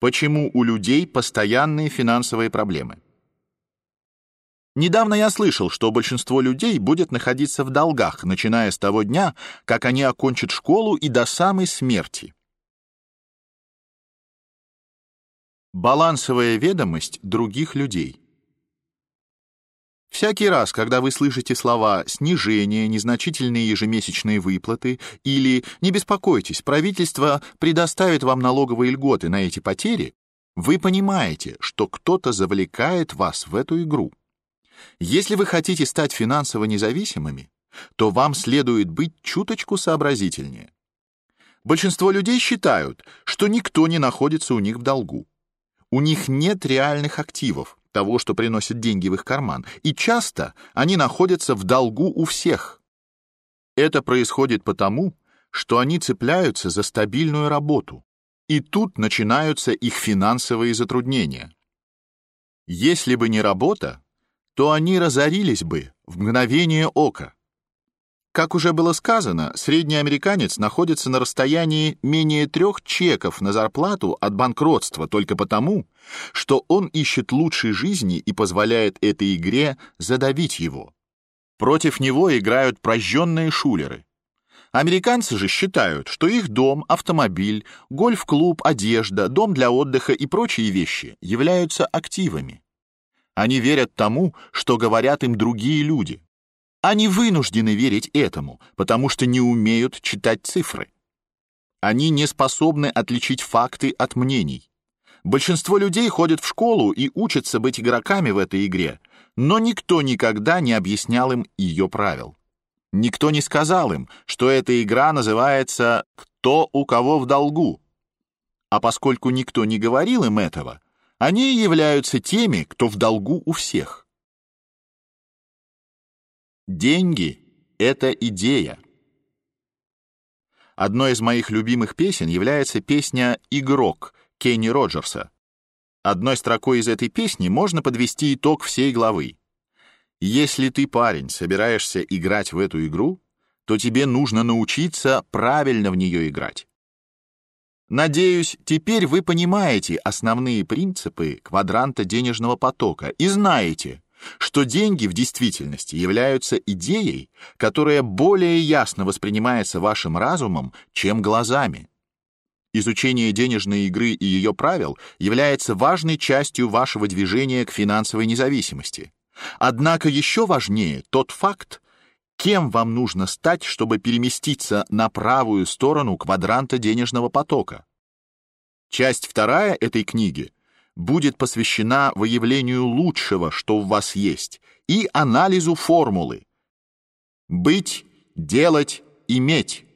Почему у людей постоянные финансовые проблемы? Недавно я слышал, что большинство людей будет находиться в долгах, начиная с того дня, как они окончат школу и до самой смерти. Балансовая ведомость других людей. Всякий раз, когда вы слышите слова «снижение», «незначительные ежемесячные выплаты» или «не беспокойтесь, правительство предоставит вам налоговые льготы на эти потери», вы понимаете, что кто-то завлекает вас в эту игру. Если вы хотите стать финансово независимыми, то вам следует быть чуточку сообразительнее. Большинство людей считают, что никто не находится у них в долгу. У них нет реальных активов, того, что приносит деньги в их карман, и часто они находятся в долгу у всех. Это происходит потому, что они цепляются за стабильную работу, и тут начинаются их финансовые затруднения. Если бы не работа, то они разорились бы в мгновение ока. Как уже было сказано, средний американец находится на расстоянии менее трех чеков на зарплату от банкротства только потому, что он ищет лучшей жизни и позволяет этой игре задавить его. Против него играют прожженные шулеры. Американцы же считают, что их дом, автомобиль, гольф-клуб, одежда, дом для отдыха и прочие вещи являются активами. Они верят тому, что говорят им другие люди. Они вынуждены верить этому, потому что не умеют читать цифры. Они не способны отличить факты от мнений. Большинство людей ходят в школу и учатся быть игроками в этой игре, но никто никогда не объяснял им ее правил. Никто не сказал им, что эта игра называется «Кто у кого в долгу». А поскольку никто не говорил им этого, они являются теми, кто в долгу у всех. Деньги — это идея. Одной из моих любимых песен является песня «Игрок» Кенни Роджерса. Одной строкой из этой песни можно подвести итог всей главы. Если ты, парень, собираешься играть в эту игру, то тебе нужно научиться правильно в нее играть. Надеюсь, теперь вы понимаете основные принципы квадранта денежного потока и знаете, что деньги в действительности являются идеей, которая более ясно воспринимается вашим разумом, чем глазами. Изучение денежной игры и ее правил является важной частью вашего движения к финансовой независимости. Однако еще важнее тот факт, кем вам нужно стать, чтобы переместиться на правую сторону квадранта денежного потока. Часть вторая этой книги будет посвящена выявлению лучшего, что у вас есть, и анализу формулы. Быть, делать, иметь.